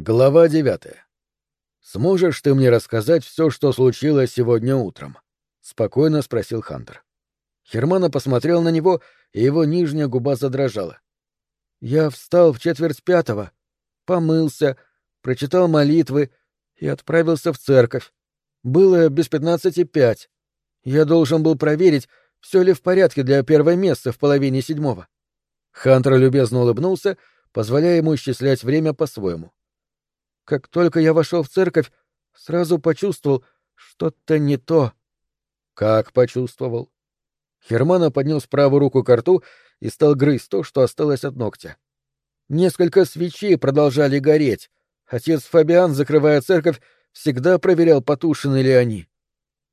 Глава девятая. «Сможешь ты мне рассказать все, что случилось сегодня утром?» — спокойно спросил Хантер. Хермана посмотрел на него, и его нижняя губа задрожала. «Я встал в четверть пятого, помылся, прочитал молитвы и отправился в церковь. Было без пятнадцати пять. Я должен был проверить, все ли в порядке для первой мессы в половине седьмого». Хантер любезно улыбнулся, позволяя ему исчислять время по-своему. Как только я вошел в церковь, сразу почувствовал что-то не то. Как почувствовал? Хермана поднес правую руку к рту и стал грызть то, что осталось от ногтя. Несколько свечей продолжали гореть. Отец Фабиан, закрывая церковь, всегда проверял, потушены ли они.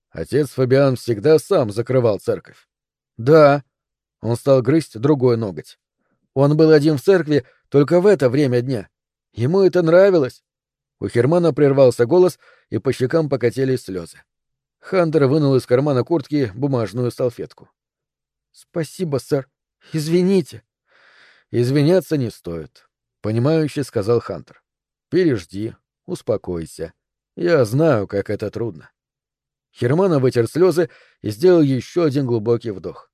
Отец Фабиан всегда сам закрывал церковь. Да. Он стал грызть другой ноготь. Он был один в церкви только в это время дня. Ему это нравилось. У Хермана прервался голос, и по щекам покатились слезы. Хантер вынул из кармана куртки бумажную салфетку. «Спасибо, сэр. Извините». «Извиняться не стоит», — понимающе сказал Хантер. «Пережди, успокойся. Я знаю, как это трудно». Хермана вытер слезы и сделал еще один глубокий вдох.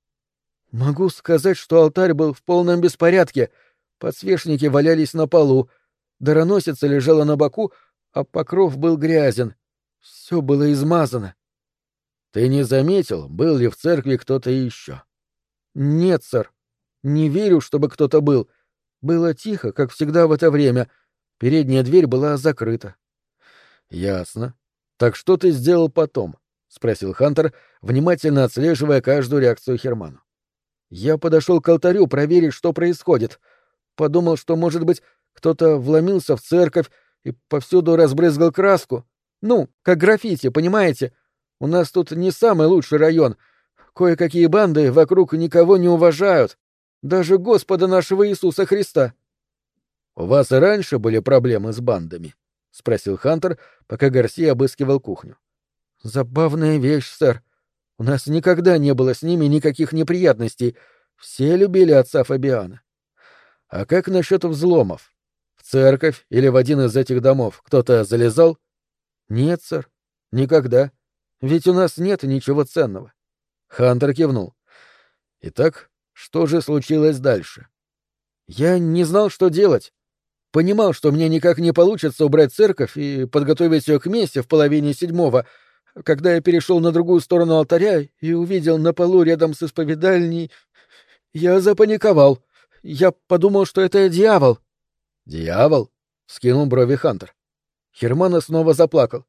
«Могу сказать, что алтарь был в полном беспорядке. Подсвечники валялись на полу, Дароносица лежала на боку, а покров был грязен. Все было измазано. Ты не заметил, был ли в церкви кто-то еще? Нет, сэр. Не верю, чтобы кто-то был. Было тихо, как всегда в это время. Передняя дверь была закрыта. Ясно. Так что ты сделал потом? спросил Хантер, внимательно отслеживая каждую реакцию Херману. Я подошел к алтарю проверить, что происходит. Подумал, что, может быть, кто-то вломился в церковь и повсюду разбрызгал краску. Ну, как граффити, понимаете? У нас тут не самый лучший район. Кое-какие банды вокруг никого не уважают. Даже Господа нашего Иисуса Христа. — У вас и раньше были проблемы с бандами? — спросил Хантер, пока Гарсия обыскивал кухню. — Забавная вещь, сэр. У нас никогда не было с ними никаких неприятностей. Все любили отца Фабиана. — А как насчет взломов? Церковь или в один из этих домов кто-то залезал? Нет, сэр. Никогда. Ведь у нас нет ничего ценного. Хантер кивнул. Итак, что же случилось дальше? Я не знал, что делать. Понимал, что мне никак не получится убрать церковь и подготовить ее к месте в половине седьмого, когда я перешел на другую сторону алтаря и увидел на полу рядом с исповедальней... Я запаниковал. Я подумал, что это дьявол. «Дьявол?» — скинул брови Хантер. Хермана снова заплакал.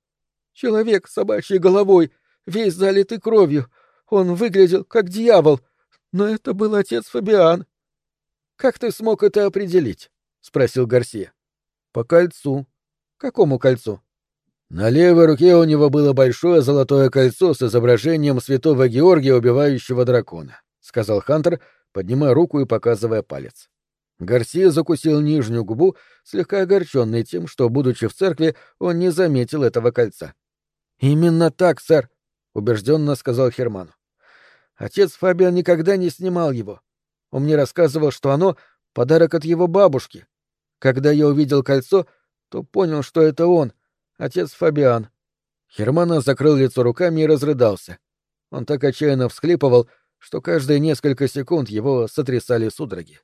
«Человек с собачьей головой, весь залитый кровью. Он выглядел как дьявол, но это был отец Фабиан». «Как ты смог это определить?» — спросил Гарсия. «По кольцу». «Какому кольцу?» На левой руке у него было большое золотое кольцо с изображением святого Георгия, убивающего дракона, — сказал Хантер, поднимая руку и показывая палец. Гарсия закусил нижнюю губу, слегка огорченный тем, что, будучи в церкви, он не заметил этого кольца. «Именно так, сэр», — убежденно сказал Херману. «Отец Фабиан никогда не снимал его. Он мне рассказывал, что оно — подарок от его бабушки. Когда я увидел кольцо, то понял, что это он, отец Фабиан». Хермана закрыл лицо руками и разрыдался. Он так отчаянно всхлипывал, что каждые несколько секунд его сотрясали судороги.